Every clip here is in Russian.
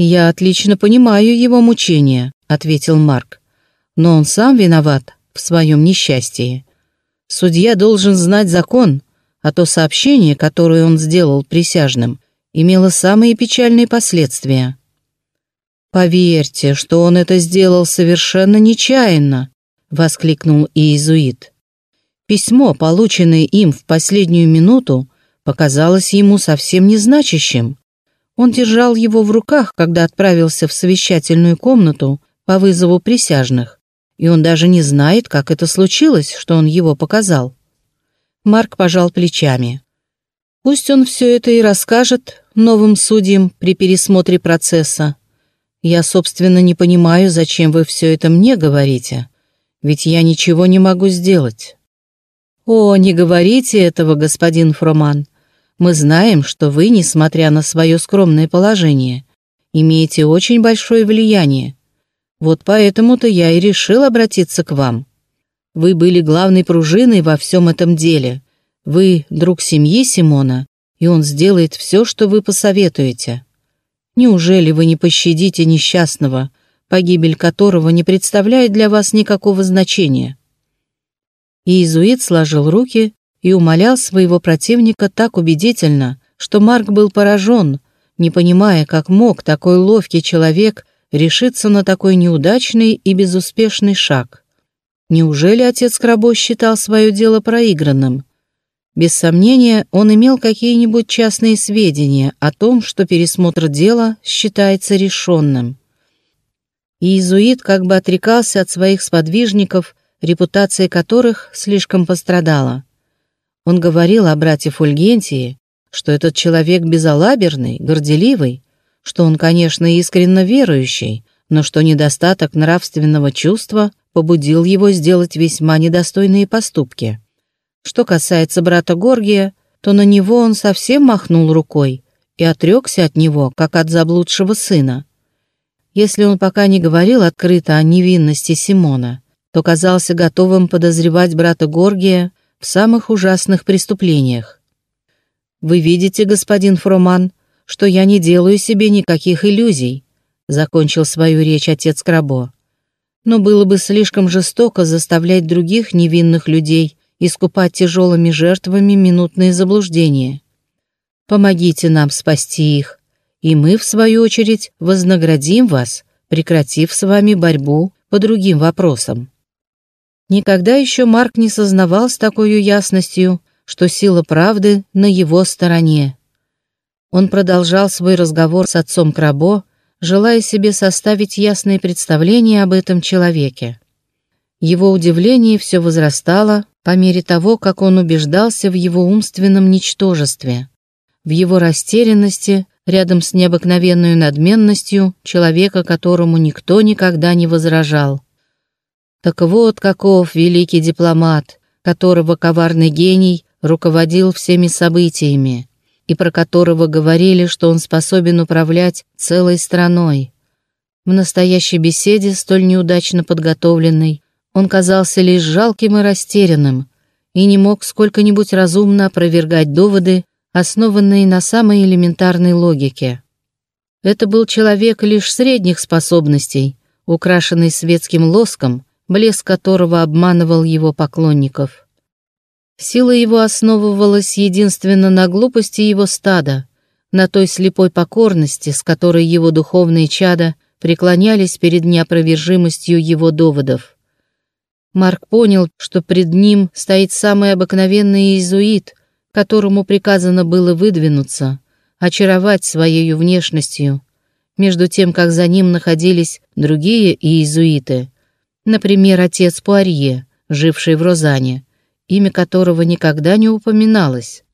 «Я отлично понимаю его мучения», — ответил Марк. «Но он сам виноват в своем несчастье. Судья должен знать закон, а то сообщение, которое он сделал присяжным, имело самые печальные последствия». «Поверьте, что он это сделал совершенно нечаянно», — воскликнул иезуит. Письмо, полученное им в последнюю минуту, показалось ему совсем незначащим. Он держал его в руках, когда отправился в совещательную комнату по вызову присяжных, и он даже не знает, как это случилось, что он его показал. Марк пожал плечами. Пусть он все это и расскажет новым судьям при пересмотре процесса. Я, собственно, не понимаю, зачем вы все это мне говорите, ведь я ничего не могу сделать. О, не говорите этого, господин Фроман. Мы знаем, что вы, несмотря на свое скромное положение, имеете очень большое влияние. Вот поэтому-то я и решил обратиться к вам. Вы были главной пружиной во всем этом деле. Вы друг семьи Симона, и он сделает все, что вы посоветуете. Неужели вы не пощадите несчастного, погибель которого не представляет для вас никакого значения?» Иезуит сложил руки и умолял своего противника так убедительно, что Марк был поражен, не понимая, как мог такой ловкий человек решиться на такой неудачный и безуспешный шаг. Неужели отец Крабо считал свое дело проигранным? Без сомнения, он имел какие-нибудь частные сведения о том, что пересмотр дела считается решенным. Иезуит как бы отрекался от своих сподвижников, репутация которых слишком пострадала. Он говорил о брате Фульгентии, что этот человек безалаберный, горделивый, что он, конечно, искренне верующий, но что недостаток нравственного чувства побудил его сделать весьма недостойные поступки. Что касается брата Горгия, то на него он совсем махнул рукой и отрекся от него, как от заблудшего сына. Если он пока не говорил открыто о невинности Симона, то казался готовым подозревать брата Горгия в самых ужасных преступлениях. «Вы видите, господин Фроман, что я не делаю себе никаких иллюзий», закончил свою речь отец Крабо. «Но было бы слишком жестоко заставлять других невинных людей искупать тяжелыми жертвами минутные заблуждения. Помогите нам спасти их, и мы, в свою очередь, вознаградим вас, прекратив с вами борьбу по другим вопросам». Никогда еще Марк не сознавал с такой ясностью, что сила правды на его стороне. Он продолжал свой разговор с отцом Крабо, желая себе составить ясное представление об этом человеке. Его удивление все возрастало по мере того, как он убеждался в его умственном ничтожестве, в его растерянности рядом с необыкновенной надменностью человека, которому никто никогда не возражал. Так вот каков великий дипломат, которого коварный гений руководил всеми событиями, и про которого говорили, что он способен управлять целой страной. В настоящей беседе, столь неудачно подготовленной, он казался лишь жалким и растерянным, и не мог сколько-нибудь разумно опровергать доводы, основанные на самой элементарной логике. Это был человек лишь средних способностей, украшенный светским лоском, блеск которого обманывал его поклонников. Сила его основывалась единственно на глупости его стада, на той слепой покорности, с которой его духовные чада преклонялись перед неопровержимостью его доводов. Марк понял, что пред ним стоит самый обыкновенный иезуит, которому приказано было выдвинуться, очаровать своей внешностью, между тем, как за ним находились другие иезуиты, Например, отец Пуарье, живший в Розане, имя которого никогда не упоминалось,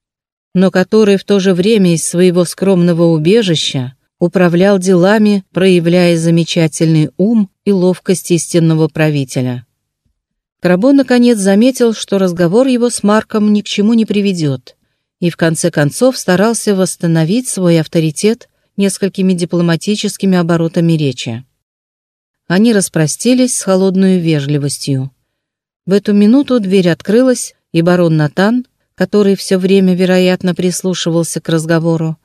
но который в то же время из своего скромного убежища управлял делами, проявляя замечательный ум и ловкость истинного правителя. Крабо наконец заметил, что разговор его с Марком ни к чему не приведет, и в конце концов старался восстановить свой авторитет несколькими дипломатическими оборотами речи. Они распростились с холодной вежливостью. В эту минуту дверь открылась, и барон Натан, который все время, вероятно, прислушивался к разговору,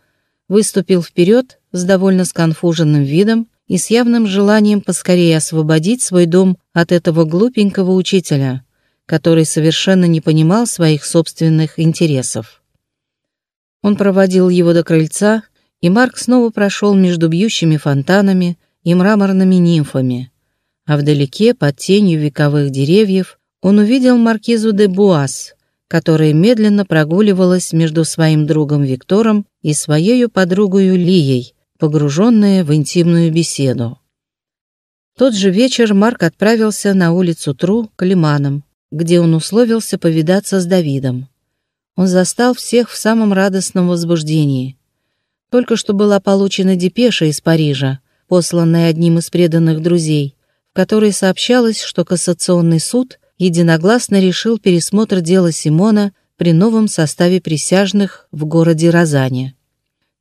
выступил вперед с довольно сконфуженным видом и с явным желанием поскорее освободить свой дом от этого глупенького учителя, который совершенно не понимал своих собственных интересов. Он проводил его до крыльца, и Марк снова прошел между бьющими фонтанами и мраморными нимфами, а вдалеке, под тенью вековых деревьев, он увидел маркизу де Буас, которая медленно прогуливалась между своим другом Виктором и своей подругой Лией, погруженная в интимную беседу. Тот же вечер Марк отправился на улицу Тру к Лиманам, где он условился повидаться с Давидом. Он застал всех в самом радостном возбуждении. Только что была получена депеша из Парижа, посланная одним из преданных друзей, в которой сообщалось, что кассационный суд единогласно решил пересмотр дела Симона при новом составе присяжных в городе Розане.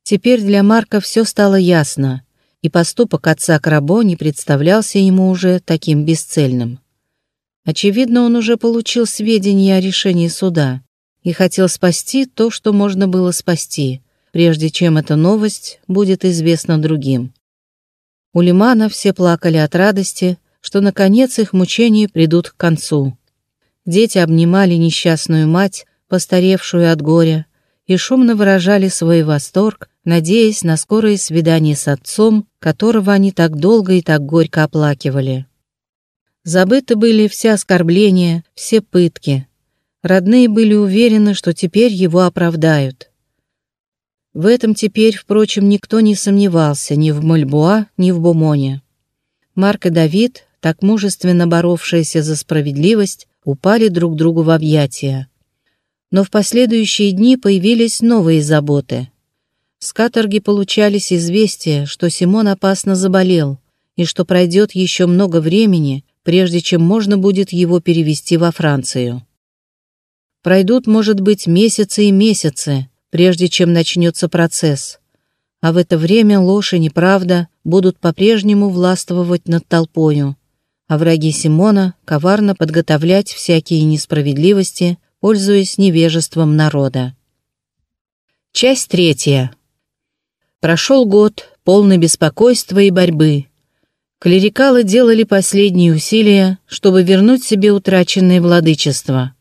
Теперь для Марка все стало ясно, и поступок отца Крабо не представлялся ему уже таким бесцельным. Очевидно, он уже получил сведения о решении суда и хотел спасти то, что можно было спасти, прежде чем эта новость будет известна другим. У Лимана все плакали от радости, что, наконец, их мучения придут к концу. Дети обнимали несчастную мать, постаревшую от горя, и шумно выражали свой восторг, надеясь на скорое свидание с отцом, которого они так долго и так горько оплакивали. Забыты были все оскорбления, все пытки. Родные были уверены, что теперь его оправдают. В этом теперь, впрочем, никто не сомневался ни в Мальбуа, ни в Бумоне. Марк и Давид, так мужественно боровшиеся за справедливость, упали друг другу в объятия. Но в последующие дни появились новые заботы. С каторги получались известия, что Симон опасно заболел и что пройдет еще много времени, прежде чем можно будет его перевести во Францию. Пройдут, может быть, месяцы и месяцы, прежде чем начнется процесс, а в это время ложь и неправда будут по-прежнему властвовать над толпою, а враги Симона коварно подготовлять всякие несправедливости – пользуясь невежеством народа. Часть третья. Прошел год, полный беспокойства и борьбы. Клерикалы делали последние усилия, чтобы вернуть себе утраченное владычество.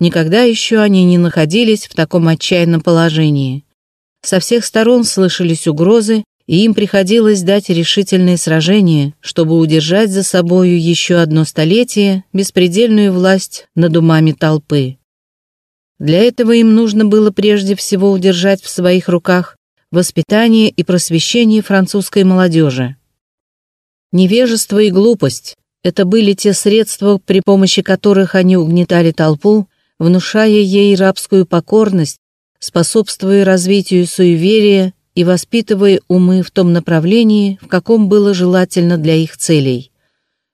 Никогда еще они не находились в таком отчаянном положении. Со всех сторон слышались угрозы, и им приходилось дать решительные сражения, чтобы удержать за собою еще одно столетие беспредельную власть над умами толпы. Для этого им нужно было прежде всего удержать в своих руках воспитание и просвещение французской молодежи. Невежество и глупость – это были те средства, при помощи которых они угнетали толпу, внушая ей рабскую покорность, способствуя развитию суеверия и воспитывая умы в том направлении, в каком было желательно для их целей.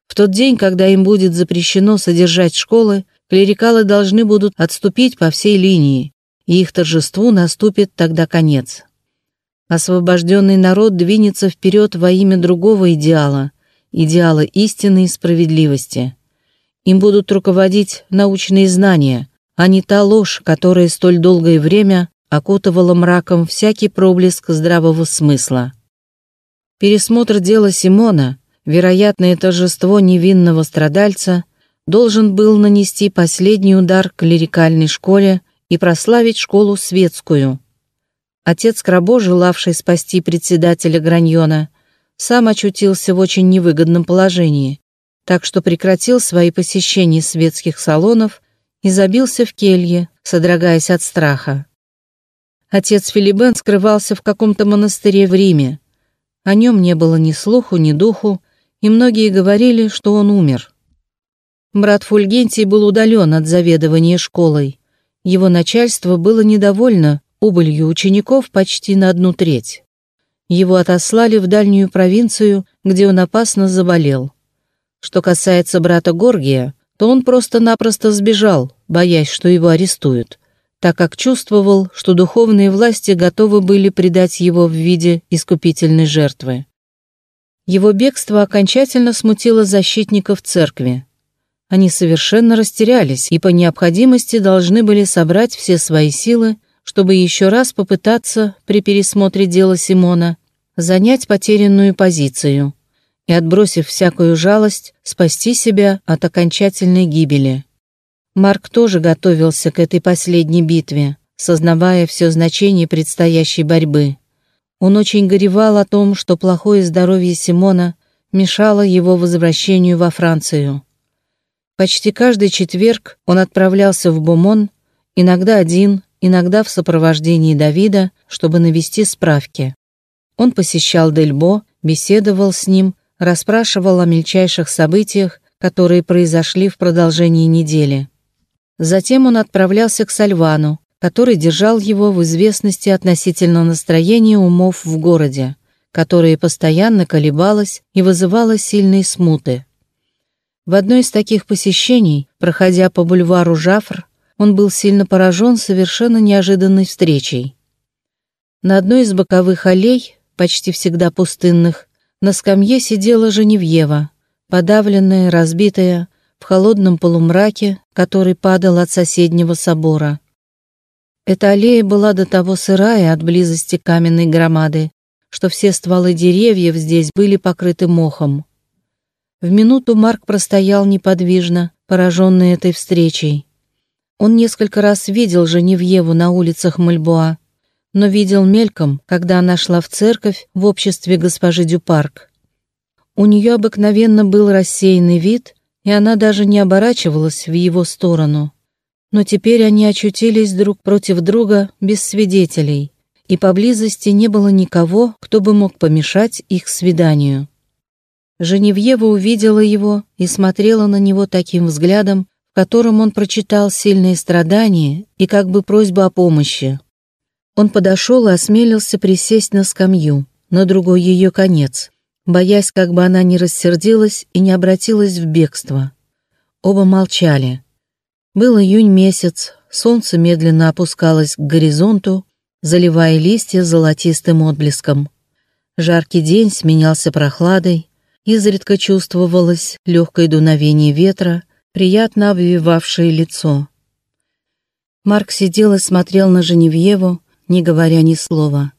В тот день, когда им будет запрещено содержать школы, клерикалы должны будут отступить по всей линии, и их торжеству наступит тогда конец. Освобожденный народ двинется вперед во имя другого идеала, идеала истины и справедливости. Им будут руководить научные знания, а не та ложь, которая столь долгое время окутывала мраком всякий проблеск здравого смысла. Пересмотр дела Симона, вероятное торжество невинного страдальца, должен был нанести последний удар клерикальной школе и прославить школу светскую. Отец Крабо, желавший спасти председателя Граньона, сам очутился в очень невыгодном положении, так что прекратил свои посещения светских салонов и забился в келье, содрогаясь от страха. Отец Филибен скрывался в каком-то монастыре в Риме. О нем не было ни слуху, ни духу, и многие говорили, что он умер. Брат Фульгентий был удален от заведования школой. Его начальство было недовольно убылью учеников почти на одну треть. Его отослали в дальнюю провинцию, где он опасно заболел. Что касается брата Горгия, то он просто-напросто сбежал, боясь, что его арестуют, так как чувствовал, что духовные власти готовы были предать его в виде искупительной жертвы. Его бегство окончательно смутило защитников церкви. Они совершенно растерялись и по необходимости должны были собрать все свои силы, чтобы еще раз попытаться при пересмотре дела Симона занять потерянную позицию и, отбросив всякую жалость, спасти себя от окончательной гибели. Марк тоже готовился к этой последней битве, сознавая все значение предстоящей борьбы. Он очень горевал о том, что плохое здоровье Симона мешало его возвращению во Францию. Почти каждый четверг он отправлялся в Бумон, иногда один, иногда в сопровождении Давида, чтобы навести справки. Он посещал Дельбо, беседовал с ним, расспрашивал о мельчайших событиях, которые произошли в продолжении недели. Затем он отправлялся к Сальвану, который держал его в известности относительно настроения умов в городе, которое постоянно колебалось и вызывало сильные смуты. В одно из таких посещений, проходя по бульвару Жафр, он был сильно поражен совершенно неожиданной встречей. На одной из боковых аллей, почти всегда пустынных, на скамье сидела Женевьева, подавленная, разбитая, в холодном полумраке, который падал от соседнего собора. Эта аллея была до того сырая от близости каменной громады, что все стволы деревьев здесь были покрыты мохом. В минуту Марк простоял неподвижно, пораженный этой встречей. Он несколько раз видел Женевьеву на улицах Мальбуа, но видел мельком, когда она шла в церковь в обществе госпожи Дюпарк. У нее обыкновенно был рассеянный вид, и она даже не оборачивалась в его сторону. Но теперь они очутились друг против друга без свидетелей, и поблизости не было никого, кто бы мог помешать их свиданию. Женевьева увидела его и смотрела на него таким взглядом, в котором он прочитал сильные страдания и как бы просьбу о помощи. Он подошел и осмелился присесть на скамью, на другой ее конец, боясь, как бы она не рассердилась и не обратилась в бегство. Оба молчали. Был июнь месяц, солнце медленно опускалось к горизонту, заливая листья золотистым отблеском. Жаркий день сменялся прохладой, изредка чувствовалось легкое дуновение ветра, приятно обвивавшее лицо. Марк сидел и смотрел на Женевьеву, не говоря ни слова.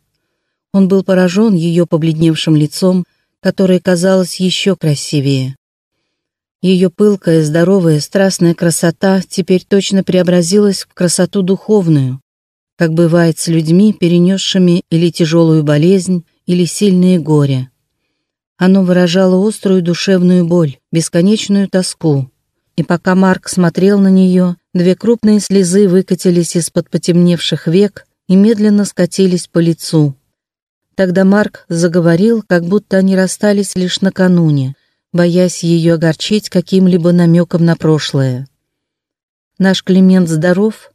Он был поражен ее побледневшим лицом, которое казалось еще красивее. Ее пылкая, здоровая, страстная красота теперь точно преобразилась в красоту духовную, как бывает с людьми, перенесшими или тяжелую болезнь, или сильные горе. Оно выражало острую душевную боль, бесконечную тоску. И пока Марк смотрел на нее, две крупные слезы выкатились из-под потемневших век и медленно скатились по лицу. Тогда Марк заговорил, как будто они расстались лишь накануне, боясь ее огорчить каким-либо намеком на прошлое. «Наш Климент здоров?»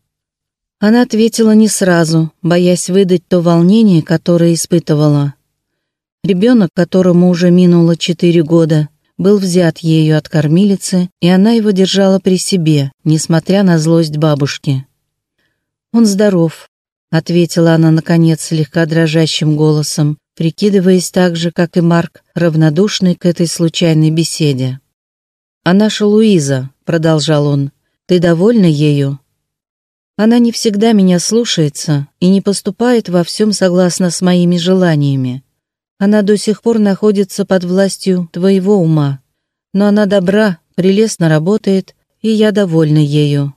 Она ответила не сразу, боясь выдать то волнение, которое испытывала. Ребенок, которому уже минуло четыре года, был взят ею от кормилицы, и она его держала при себе, несмотря на злость бабушки. «Он здоров», — ответила она, наконец, слегка дрожащим голосом, прикидываясь так же, как и Марк, равнодушный к этой случайной беседе. «А наша Луиза», — продолжал он, — «ты довольна ею?» «Она не всегда меня слушается и не поступает во всем согласно с моими желаниями. Она до сих пор находится под властью твоего ума. Но она добра, прелестно работает, и я довольна ею».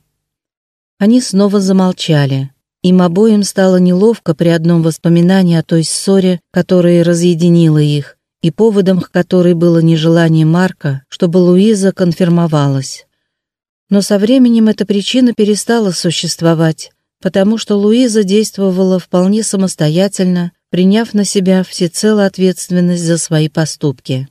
Они снова замолчали. Им обоим стало неловко при одном воспоминании о той ссоре, которая разъединила их, и поводом к которой было нежелание Марка, чтобы Луиза конфирмовалась. Но со временем эта причина перестала существовать, потому что Луиза действовала вполне самостоятельно, приняв на себя всецело ответственность за свои поступки.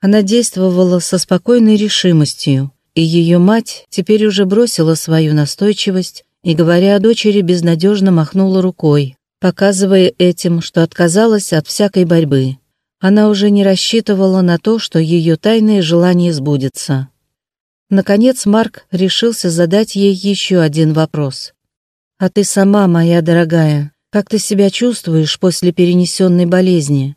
Она действовала со спокойной решимостью, и ее мать теперь уже бросила свою настойчивость и, говоря о дочери, безнадежно махнула рукой, показывая этим, что отказалась от всякой борьбы. Она уже не рассчитывала на то, что ее тайное желание сбудется. Наконец Марк решился задать ей еще один вопрос. «А ты сама, моя дорогая, как ты себя чувствуешь после перенесенной болезни?»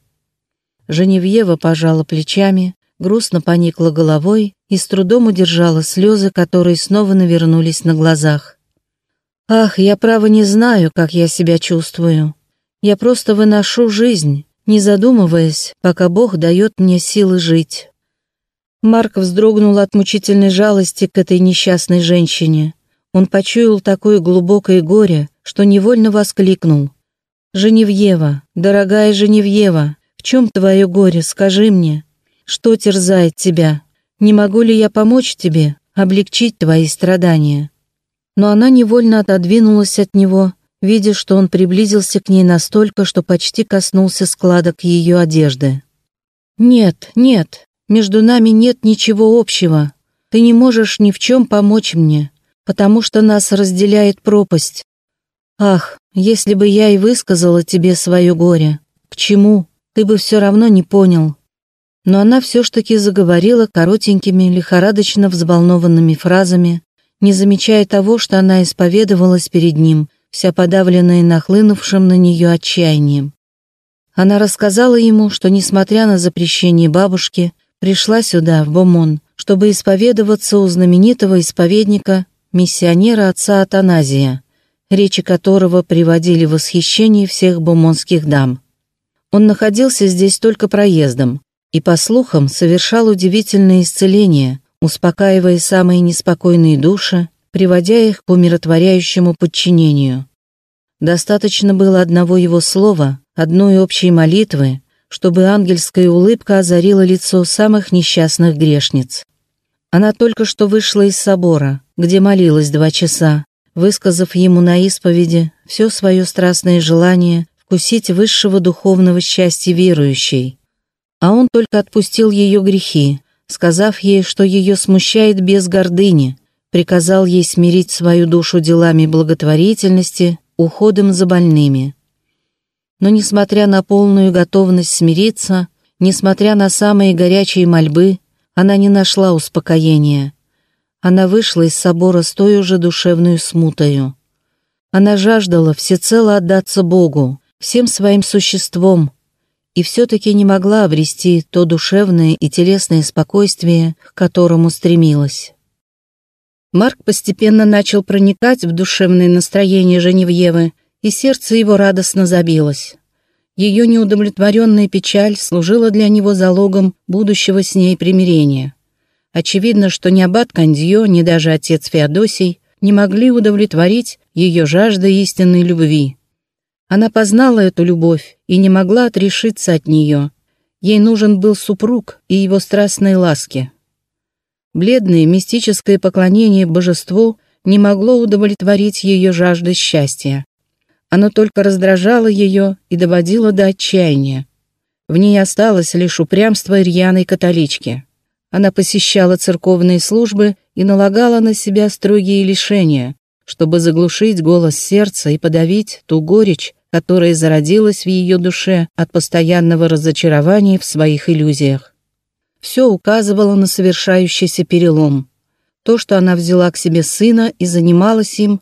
Женевьева пожала плечами, грустно поникла головой и с трудом удержала слезы, которые снова навернулись на глазах. «Ах, я право не знаю, как я себя чувствую. Я просто выношу жизнь, не задумываясь, пока Бог дает мне силы жить. Марк вздрогнул от мучительной жалости к этой несчастной женщине. Он почуял такое глубокое горе, что невольно воскликнул. «Женевьева, дорогая Женевьева, в чем твое горе, скажи мне? Что терзает тебя? Не могу ли я помочь тебе, облегчить твои страдания?» Но она невольно отодвинулась от него, видя, что он приблизился к ней настолько, что почти коснулся складок ее одежды. «Нет, нет, между нами нет ничего общего. Ты не можешь ни в чем помочь мне, потому что нас разделяет пропасть. Ах, если бы я и высказала тебе свое горе, к чему, ты бы все равно не понял». Но она все ж таки заговорила коротенькими, лихорадочно взволнованными фразами, не замечая того, что она исповедовалась перед ним – вся подавленная нахлынувшим на нее отчаянием. Она рассказала ему, что, несмотря на запрещение бабушки, пришла сюда, в Бомон, чтобы исповедоваться у знаменитого исповедника, миссионера отца Атаназия, речи которого приводили в восхищение всех бомонских дам. Он находился здесь только проездом и, по слухам, совершал удивительные исцеления, успокаивая самые неспокойные души приводя их к умиротворяющему подчинению. Достаточно было одного его слова, одной общей молитвы, чтобы ангельская улыбка озарила лицо самых несчастных грешниц. Она только что вышла из собора, где молилась два часа, высказав ему на исповеди все свое страстное желание вкусить высшего духовного счастья верующей. А он только отпустил ее грехи, сказав ей, что ее смущает без гордыни, приказал ей смирить свою душу делами благотворительности, уходом за больными. Но несмотря на полную готовность смириться, несмотря на самые горячие мольбы, она не нашла успокоения. Она вышла из собора с той уже душевную смутою. Она жаждала всецело отдаться Богу, всем своим существом, и все-таки не могла обрести то душевное и телесное спокойствие, к которому стремилась. Марк постепенно начал проникать в душевное настроение Женевьевы, и сердце его радостно забилось. Ее неудовлетворенная печаль служила для него залогом будущего с ней примирения. Очевидно, что ни аббат Кандье, ни даже отец Феодосий не могли удовлетворить ее жажды истинной любви. Она познала эту любовь и не могла отрешиться от нее. Ей нужен был супруг и его страстные ласки. Бледное мистическое поклонение божеству не могло удовлетворить ее жажды счастья. Оно только раздражало ее и доводило до отчаяния. В ней осталось лишь упрямство рьяной католички. Она посещала церковные службы и налагала на себя строгие лишения, чтобы заглушить голос сердца и подавить ту горечь, которая зародилась в ее душе от постоянного разочарования в своих иллюзиях. Все указывало на совершающийся перелом. То, что она взяла к себе сына и занималась им,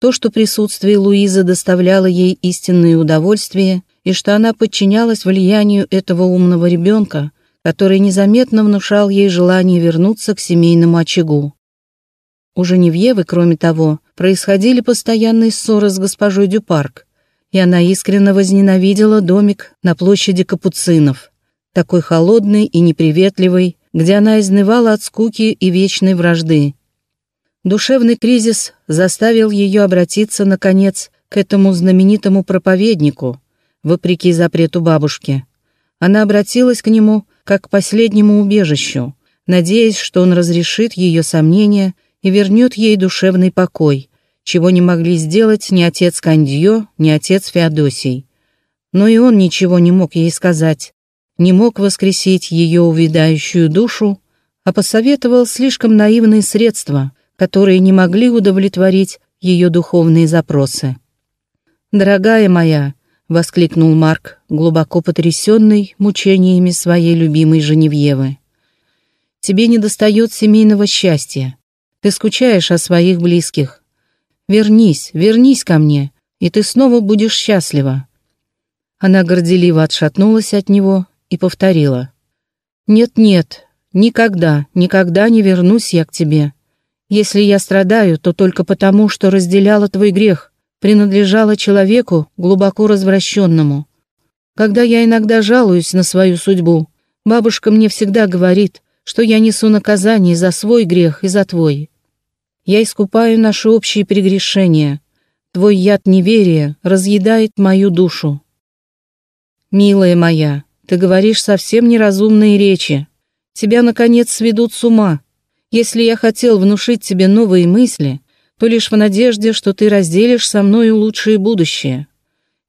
то, что присутствие Луизы доставляло ей истинное удовольствие, и что она подчинялась влиянию этого умного ребенка, который незаметно внушал ей желание вернуться к семейному очагу. У Женевьевы, кроме того, происходили постоянные ссоры с госпожой Дюпарк, и она искренне возненавидела домик на площади Капуцинов – такой холодной и неприветливой, где она изнывала от скуки и вечной вражды. Душевный кризис заставил ее обратиться, наконец, к этому знаменитому проповеднику, вопреки запрету бабушки. Она обратилась к нему как к последнему убежищу, надеясь, что он разрешит ее сомнения и вернет ей душевный покой, чего не могли сделать ни отец Кандье, ни отец Феодосий. Но и он ничего не мог ей сказать, не мог воскресить ее увядающую душу, а посоветовал слишком наивные средства, которые не могли удовлетворить ее духовные запросы. «Дорогая моя», — воскликнул Марк, глубоко потрясенный мучениями своей любимой Женевьевы, «тебе недостает семейного счастья. Ты скучаешь о своих близких. Вернись, вернись ко мне, и ты снова будешь счастлива». Она горделиво отшатнулась от него и повторила. «Нет-нет, никогда, никогда не вернусь я к тебе. Если я страдаю, то только потому, что разделяла твой грех, принадлежала человеку глубоко развращенному. Когда я иногда жалуюсь на свою судьбу, бабушка мне всегда говорит, что я несу наказание за свой грех и за твой. Я искупаю наши общие прегрешения. Твой яд неверия разъедает мою душу. Милая моя, ты говоришь совсем неразумные речи. Тебя, наконец, сведут с ума. Если я хотел внушить тебе новые мысли, то лишь в надежде, что ты разделишь со мною лучшее будущее.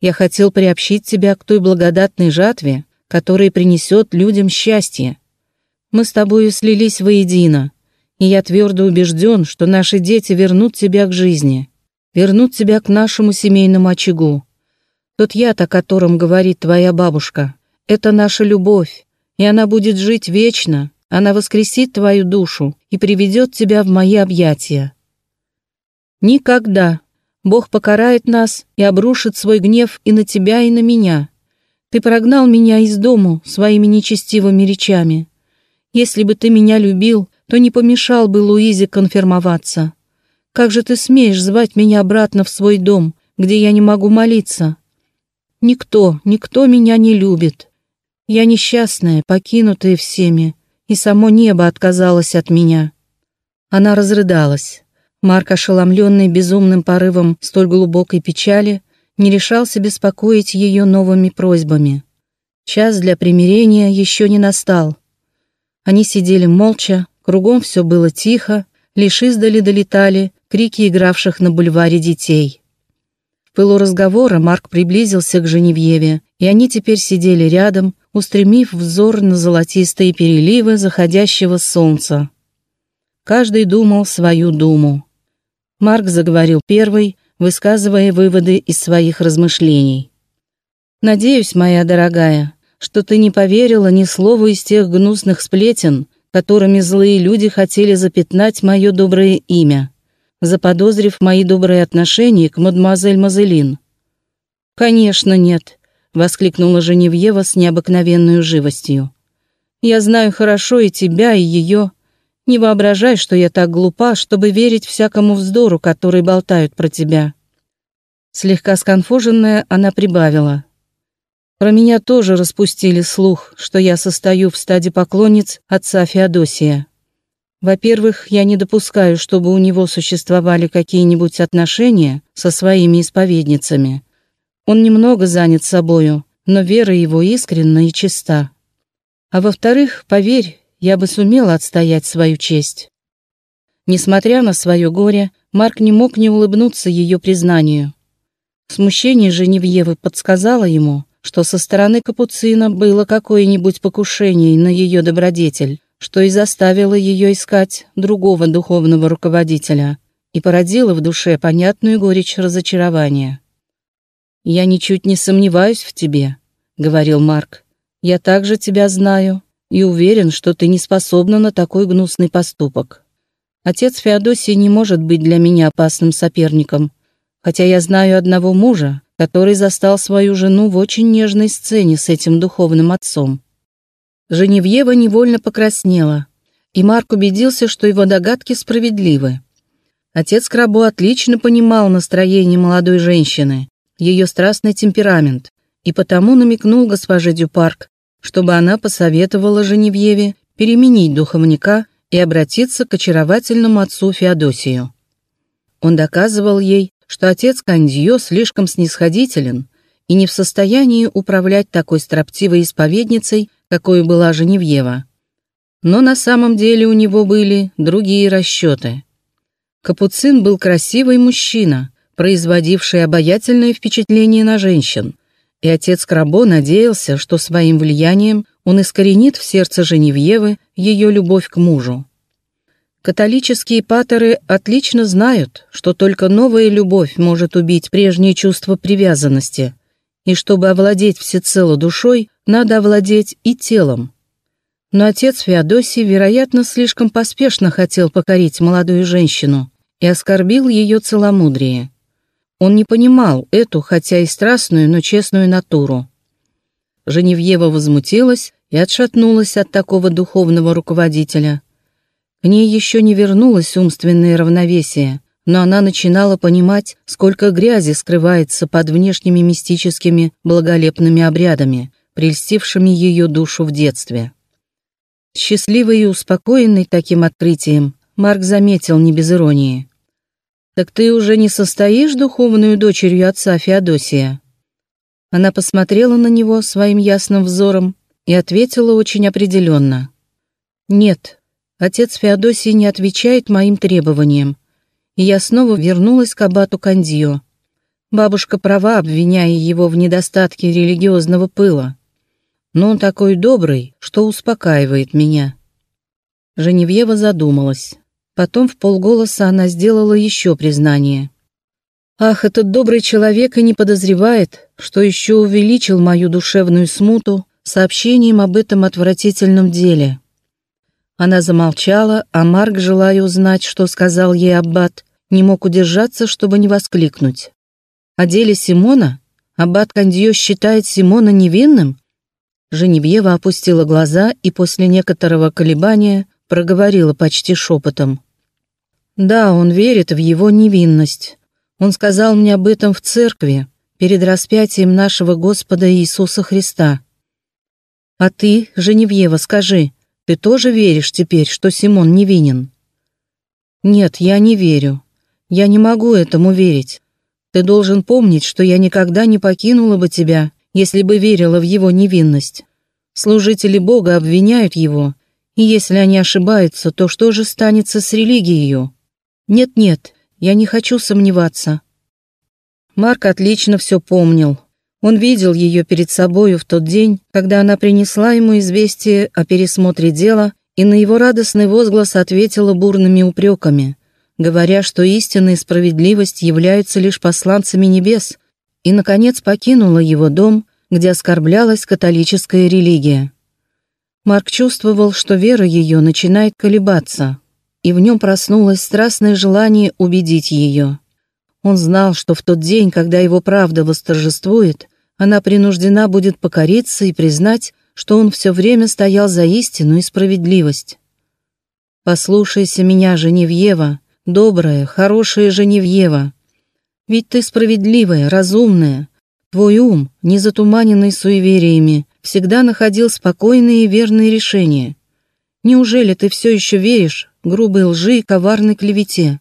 Я хотел приобщить тебя к той благодатной жатве, которая принесет людям счастье. Мы с тобою слились воедино, и я твердо убежден, что наши дети вернут тебя к жизни, вернут тебя к нашему семейному очагу. Тот яд, о котором говорит твоя бабушка, это наша любовь, и она будет жить вечно, она воскресит твою душу и приведет тебя в мои объятия. Никогда Бог покарает нас и обрушит свой гнев и на тебя, и на меня. Ты прогнал меня из дому своими нечестивыми речами. Если бы ты меня любил, то не помешал бы Луизе конфирмоваться. Как же ты смеешь звать меня обратно в свой дом, где я не могу молиться? Никто, никто меня не любит. Я несчастная, покинутая всеми, и само небо отказалось от меня. Она разрыдалась. Марк, ошеломленный безумным порывом столь глубокой печали, не решался беспокоить ее новыми просьбами. Час для примирения еще не настал. Они сидели молча, кругом все было тихо, лишь издали долетали крики игравших на бульваре детей. В пылу разговора Марк приблизился к Женевьеве, и они теперь сидели рядом, устремив взор на золотистые переливы заходящего солнца. Каждый думал свою думу. Марк заговорил первый, высказывая выводы из своих размышлений. «Надеюсь, моя дорогая, что ты не поверила ни слову из тех гнусных сплетен, которыми злые люди хотели запятнать мое доброе имя, заподозрив мои добрые отношения к мадемуазель Мазелин». «Конечно нет», — воскликнула Женевьева с необыкновенной живостью. «Я знаю хорошо и тебя, и ее, не воображай, что я так глупа, чтобы верить всякому вздору, который болтают про тебя». Слегка сконфуженная, она прибавила. «Про меня тоже распустили слух, что я состою в стаде поклонниц отца Феодосия. Во-первых, я не допускаю, чтобы у него существовали какие-нибудь отношения со своими исповедницами. Он немного занят собою, но вера его искренна и чиста. А во-вторых, поверь, я бы сумела отстоять свою честь. Несмотря на свое горе, Марк не мог не улыбнуться ее признанию. Смущение Женевьевы подсказало ему, что со стороны Капуцина было какое-нибудь покушение на ее добродетель, что и заставило ее искать другого духовного руководителя и породило в душе понятную горечь разочарования. «Я ничуть не сомневаюсь в тебе», — говорил Марк. «Я также тебя знаю и уверен, что ты не способна на такой гнусный поступок. Отец Феодосий не может быть для меня опасным соперником, хотя я знаю одного мужа, который застал свою жену в очень нежной сцене с этим духовным отцом. Женевьева невольно покраснела, и Марк убедился, что его догадки справедливы. Отец Крабо отлично понимал настроение молодой женщины, ее страстный темперамент, и потому намекнул госпоже Дюпарк, чтобы она посоветовала Женевьеве переменить духовника и обратиться к очаровательному отцу Феодосию. Он доказывал ей, что отец Кандье слишком снисходителен и не в состоянии управлять такой строптивой исповедницей, какой была Женевьева. Но на самом деле у него были другие расчеты. Капуцин был красивый мужчина, производивший обаятельное впечатление на женщин – и отец Крабо надеялся, что своим влиянием он искоренит в сердце Женевьевы ее любовь к мужу. Католические патеры отлично знают, что только новая любовь может убить прежнее чувство привязанности, и чтобы овладеть всецело душой, надо овладеть и телом. Но отец Феодосий, вероятно, слишком поспешно хотел покорить молодую женщину и оскорбил ее целомудрие. Он не понимал эту, хотя и страстную, но честную натуру. Женевьева возмутилась и отшатнулась от такого духовного руководителя. К ней еще не вернулось умственное равновесие, но она начинала понимать, сколько грязи скрывается под внешними мистическими благолепными обрядами, прельстившими ее душу в детстве. Счастливый и успокоенный таким открытием, Марк заметил не без иронии. «Так ты уже не состоишь духовную дочерью отца Феодосия?» Она посмотрела на него своим ясным взором и ответила очень определенно. «Нет, отец Феодосий не отвечает моим требованиям, и я снова вернулась к абату Кандио. Бабушка права, обвиняя его в недостатке религиозного пыла. Но он такой добрый, что успокаивает меня». Женевьева задумалась. Потом в полголоса она сделала еще признание. «Ах, этот добрый человек и не подозревает, что еще увеличил мою душевную смуту сообщением об этом отвратительном деле». Она замолчала, а Марк, желая узнать, что сказал ей Аббат, не мог удержаться, чтобы не воскликнуть. «О деле Симона? Аббат Кандье считает Симона невинным?» Женевьева опустила глаза и после некоторого колебания проговорила почти шепотом. Да, он верит в его невинность. Он сказал мне об этом в церкви, перед распятием нашего Господа Иисуса Христа. А ты, Женевьева, скажи, ты тоже веришь теперь, что Симон невинен? Нет, я не верю. Я не могу этому верить. Ты должен помнить, что я никогда не покинула бы тебя, если бы верила в его невинность. Служители Бога обвиняют его, и если они ошибаются, то что же станется с религией? «Нет-нет, я не хочу сомневаться». Марк отлично все помнил. Он видел ее перед собою в тот день, когда она принесла ему известие о пересмотре дела, и на его радостный возглас ответила бурными упреками, говоря, что истина и справедливость являются лишь посланцами небес, и, наконец, покинула его дом, где оскорблялась католическая религия. Марк чувствовал, что вера ее начинает колебаться и в нем проснулось страстное желание убедить ее. Он знал, что в тот день, когда его правда восторжествует, она принуждена будет покориться и признать, что он все время стоял за истину и справедливость. «Послушайся меня, Женевьева, добрая, хорошая Женевьева. Ведь ты справедливая, разумная. Твой ум, не затуманенный суевериями, всегда находил спокойные и верные решения. Неужели ты все еще веришь грубой лжи и коварной клевете?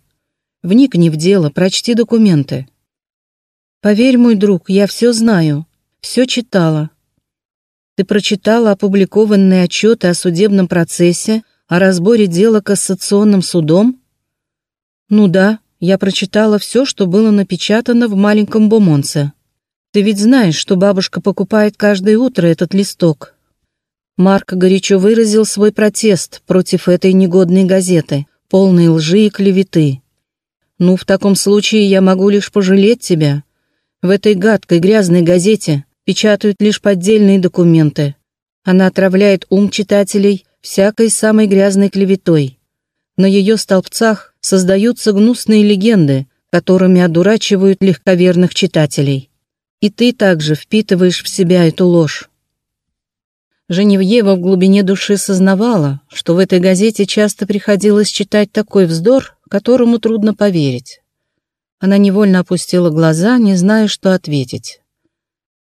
Вникни в дело, прочти документы. Поверь, мой друг, я все знаю, все читала. Ты прочитала опубликованные отчеты о судебном процессе, о разборе дела кассационным судом? Ну да, я прочитала все, что было напечатано в маленьком Бомонце. Ты ведь знаешь, что бабушка покупает каждое утро этот листок, Марк горячо выразил свой протест против этой негодной газеты, полной лжи и клеветы. «Ну, в таком случае я могу лишь пожалеть тебя. В этой гадкой грязной газете печатают лишь поддельные документы. Она отравляет ум читателей всякой самой грязной клеветой. На ее столбцах создаются гнусные легенды, которыми одурачивают легковерных читателей. И ты также впитываешь в себя эту ложь. Женевьева в глубине души сознавала, что в этой газете часто приходилось читать такой вздор, которому трудно поверить. Она невольно опустила глаза, не зная, что ответить.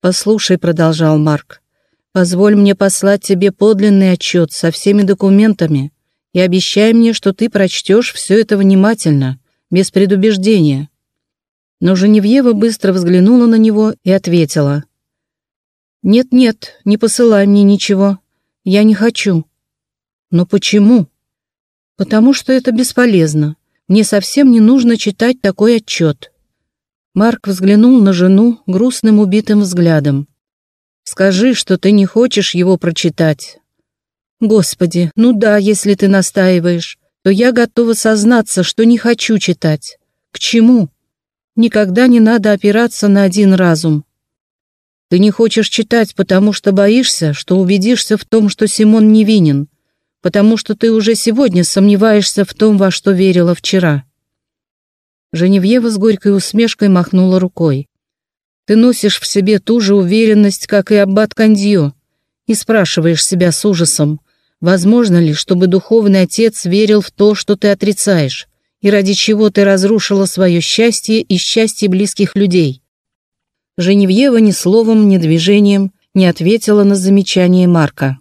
«Послушай», — продолжал Марк, — «позволь мне послать тебе подлинный отчет со всеми документами и обещай мне, что ты прочтешь все это внимательно, без предубеждения». Но Женевьева быстро взглянула на него и ответила — «Нет-нет, не посылай мне ничего. Я не хочу». «Но почему?» «Потому что это бесполезно. Мне совсем не нужно читать такой отчет». Марк взглянул на жену грустным убитым взглядом. «Скажи, что ты не хочешь его прочитать». «Господи, ну да, если ты настаиваешь, то я готова сознаться, что не хочу читать. К чему? Никогда не надо опираться на один разум. Ты не хочешь читать, потому что боишься, что убедишься в том, что Симон невинен, потому что ты уже сегодня сомневаешься в том, во что верила вчера». Женевьева с горькой усмешкой махнула рукой. «Ты носишь в себе ту же уверенность, как и аббат Кандьо, и спрашиваешь себя с ужасом, возможно ли, чтобы духовный отец верил в то, что ты отрицаешь, и ради чего ты разрушила свое счастье и счастье близких людей. Женевьева ни словом, ни движением не ответила на замечание Марка.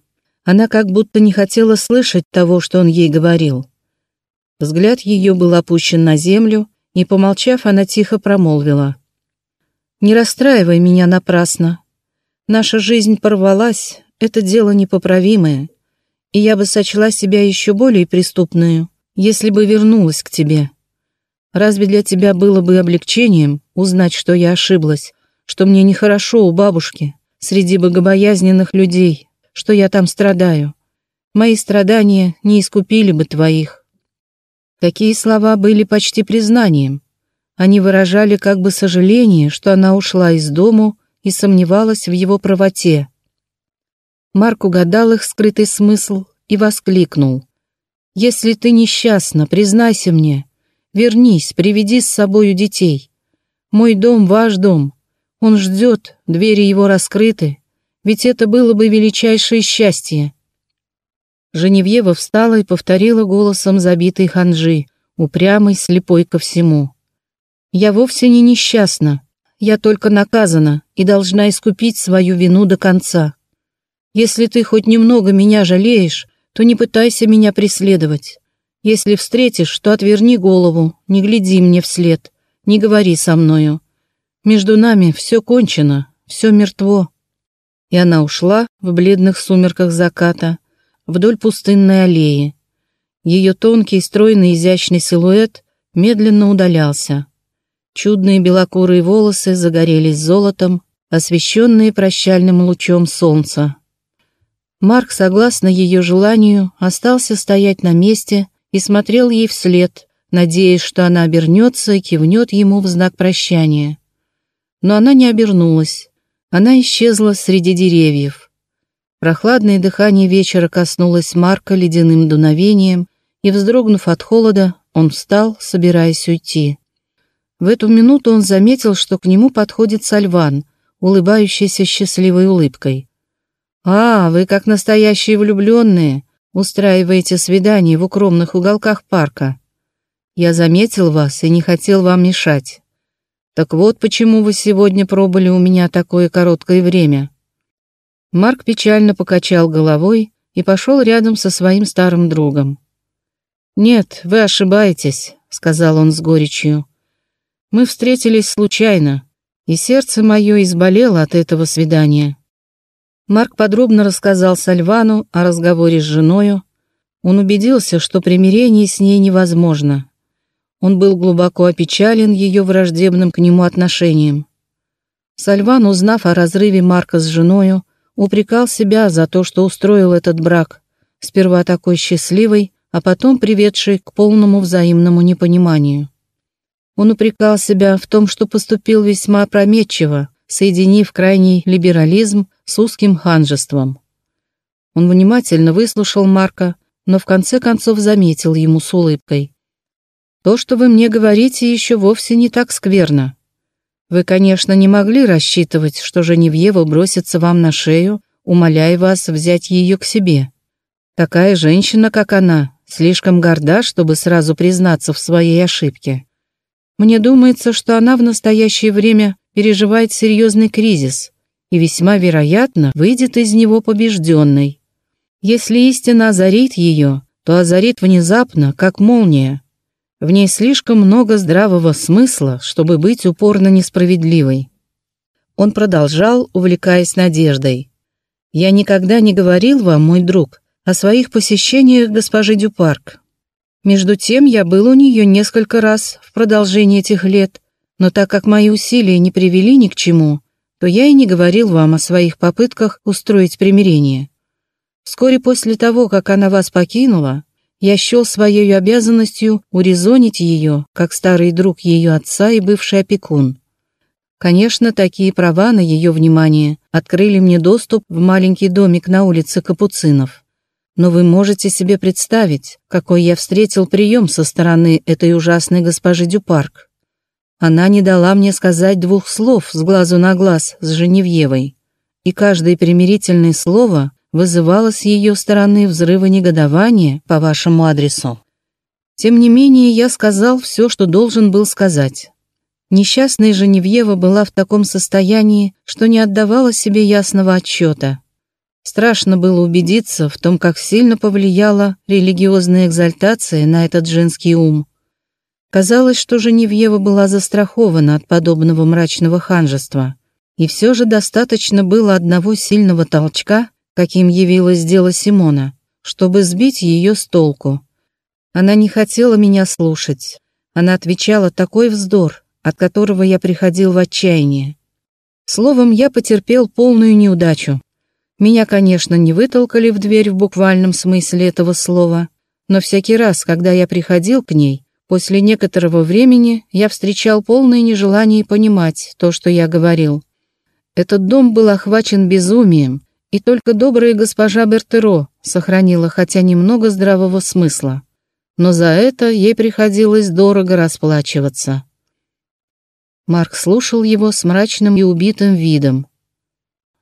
Она как будто не хотела слышать того, что он ей говорил. Взгляд ее был опущен на землю, и, помолчав, она тихо промолвила. «Не расстраивай меня напрасно. Наша жизнь порвалась, это дело непоправимое, и я бы сочла себя еще более преступную, если бы вернулась к тебе. Разве для тебя было бы облегчением узнать, что я ошиблась, что мне нехорошо у бабушки, среди богобоязненных людей, что я там страдаю? Мои страдания не искупили бы твоих. Такие слова были почти признанием. Они выражали как бы сожаление, что она ушла из дому и сомневалась в его правоте. Марк угадал их скрытый смысл и воскликнул. «Если ты несчастна, признайся мне. Вернись, приведи с собою детей. Мой дом — ваш дом. Он ждет, двери его раскрыты. Ведь это было бы величайшее счастье. Женевьева встала и повторила голосом забитой ханжи, упрямой, слепой ко всему. «Я вовсе не несчастна. Я только наказана и должна искупить свою вину до конца. Если ты хоть немного меня жалеешь, то не пытайся меня преследовать. Если встретишь, то отверни голову, не гляди мне вслед, не говори со мною. Между нами все кончено, все мертво». И она ушла в бледных сумерках заката, вдоль пустынной аллеи. Ее тонкий, стройный, изящный силуэт медленно удалялся. Чудные белокурые волосы загорелись золотом, освещенные прощальным лучом солнца. Марк, согласно ее желанию, остался стоять на месте и смотрел ей вслед, надеясь, что она обернется и кивнет ему в знак прощания. Но она не обернулась. Она исчезла среди деревьев. Прохладное дыхание вечера коснулось Марка ледяным дуновением, и, вздрогнув от холода, он встал, собираясь уйти. В эту минуту он заметил, что к нему подходит Сальван, улыбающийся счастливой улыбкой. «А, вы, как настоящие влюбленные, устраиваете свидания в укромных уголках парка. Я заметил вас и не хотел вам мешать. Так вот почему вы сегодня пробыли у меня такое короткое время». Марк печально покачал головой и пошел рядом со своим старым другом. «Нет, вы ошибаетесь», — сказал он с горечью. «Мы встретились случайно, и сердце мое изболело от этого свидания». Марк подробно рассказал Сальвану о разговоре с женою. Он убедился, что примирение с ней невозможно. Он был глубоко опечален ее враждебным к нему отношением. Сальван, узнав о разрыве Марка с женою, упрекал себя за то, что устроил этот брак, сперва такой счастливый, а потом приведший к полному взаимному непониманию. Он упрекал себя в том, что поступил весьма опрометчиво, соединив крайний либерализм с узким ханжеством. Он внимательно выслушал Марка, но в конце концов заметил ему с улыбкой. «То, что вы мне говорите, еще вовсе не так скверно. Вы, конечно, не могли рассчитывать, что Женевьева бросится вам на шею, умоляя вас взять ее к себе. Такая женщина, как она, слишком горда, чтобы сразу признаться в своей ошибке. Мне думается, что она в настоящее время переживает серьезный кризис и весьма вероятно выйдет из него побежденной. Если истина озарит ее, то озарит внезапно, как молния, в ней слишком много здравого смысла, чтобы быть упорно несправедливой. Он продолжал, увлекаясь надеждой. «Я никогда не говорил вам, мой друг, о своих посещениях госпожи Дюпарк. Между тем я был у нее несколько раз в продолжении этих лет, но так как мои усилия не привели ни к чему, то я и не говорил вам о своих попытках устроить примирение. Вскоре после того, как она вас покинула, я счел своей обязанностью урезонить ее, как старый друг ее отца и бывший опекун. Конечно, такие права на ее внимание открыли мне доступ в маленький домик на улице Капуцинов. Но вы можете себе представить, какой я встретил прием со стороны этой ужасной госпожи Дюпарк. Она не дала мне сказать двух слов с глазу на глаз с Женевьевой, и каждое примирительное слово вызывало с ее стороны взрывы негодования по вашему адресу. Тем не менее, я сказал все, что должен был сказать. Несчастная Женевьева была в таком состоянии, что не отдавала себе ясного отчета. Страшно было убедиться в том, как сильно повлияла религиозная экзальтация на этот женский ум. Казалось, что Женевьева была застрахована от подобного мрачного ханжества. И все же достаточно было одного сильного толчка, каким явилось дело Симона, чтобы сбить ее с толку. Она не хотела меня слушать. Она отвечала такой вздор, от которого я приходил в отчаяние. Словом, я потерпел полную неудачу. Меня, конечно, не вытолкали в дверь в буквальном смысле этого слова, но всякий раз, когда я приходил к ней, после некоторого времени я встречал полное нежелание понимать то, что я говорил. Этот дом был охвачен безумием, и только добрая госпожа Бертеро сохранила хотя немного здравого смысла. Но за это ей приходилось дорого расплачиваться. Марк слушал его с мрачным и убитым видом,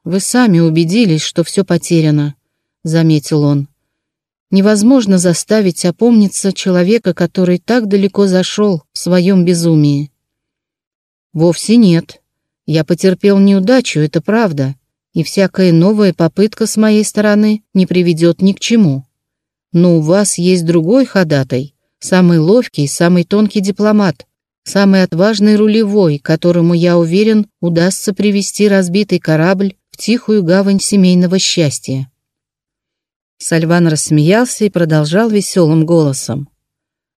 «Вы сами убедились, что все потеряно», — заметил он. «Невозможно заставить опомниться человека, который так далеко зашел в своем безумии». «Вовсе нет. Я потерпел неудачу, это правда, и всякая новая попытка с моей стороны не приведет ни к чему. Но у вас есть другой ходатай, самый ловкий, самый тонкий дипломат, самый отважный рулевой, которому, я уверен, удастся привести разбитый корабль в тихую гавань семейного счастья. Сальван рассмеялся и продолжал веселым голосом.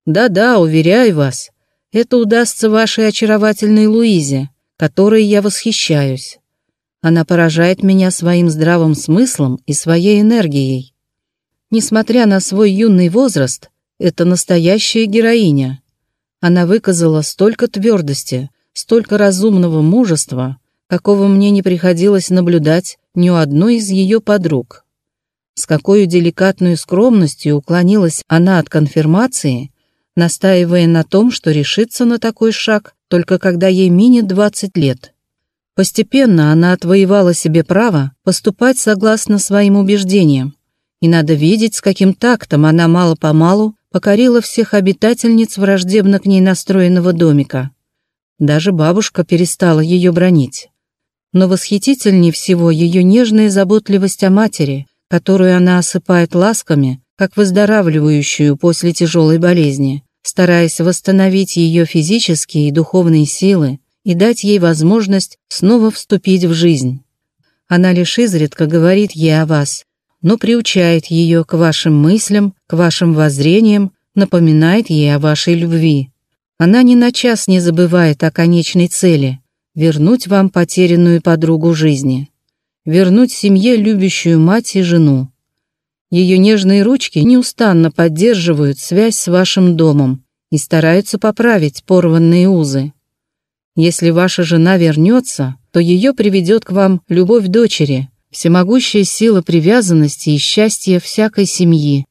«Да-да, уверяю вас, это удастся вашей очаровательной Луизе, которой я восхищаюсь. Она поражает меня своим здравым смыслом и своей энергией. Несмотря на свой юный возраст, это настоящая героиня. Она выказала столько твердости, столько разумного мужества, какого мне не приходилось наблюдать ни у одной из ее подруг. С какой деликатной скромностью уклонилась она от конфирмации, настаивая на том, что решится на такой шаг только когда ей минет 20 лет. Постепенно она отвоевала себе право поступать согласно своим убеждениям, и надо видеть, с каким тактом она мало-помалу покорила всех обитательниц враждебно к ней настроенного домика. Даже бабушка перестала ее бронить. Но восхитительнее всего ее нежная заботливость о матери, которую она осыпает ласками, как выздоравливающую после тяжелой болезни, стараясь восстановить ее физические и духовные силы и дать ей возможность снова вступить в жизнь. Она лишь изредка говорит ей о вас, но приучает ее к вашим мыслям, к вашим воззрениям, напоминает ей о вашей любви. Она ни на час не забывает о конечной цели, вернуть вам потерянную подругу жизни, вернуть семье любящую мать и жену. Ее нежные ручки неустанно поддерживают связь с вашим домом и стараются поправить порванные узы. Если ваша жена вернется, то ее приведет к вам любовь дочери, всемогущая сила привязанности и счастья всякой семьи.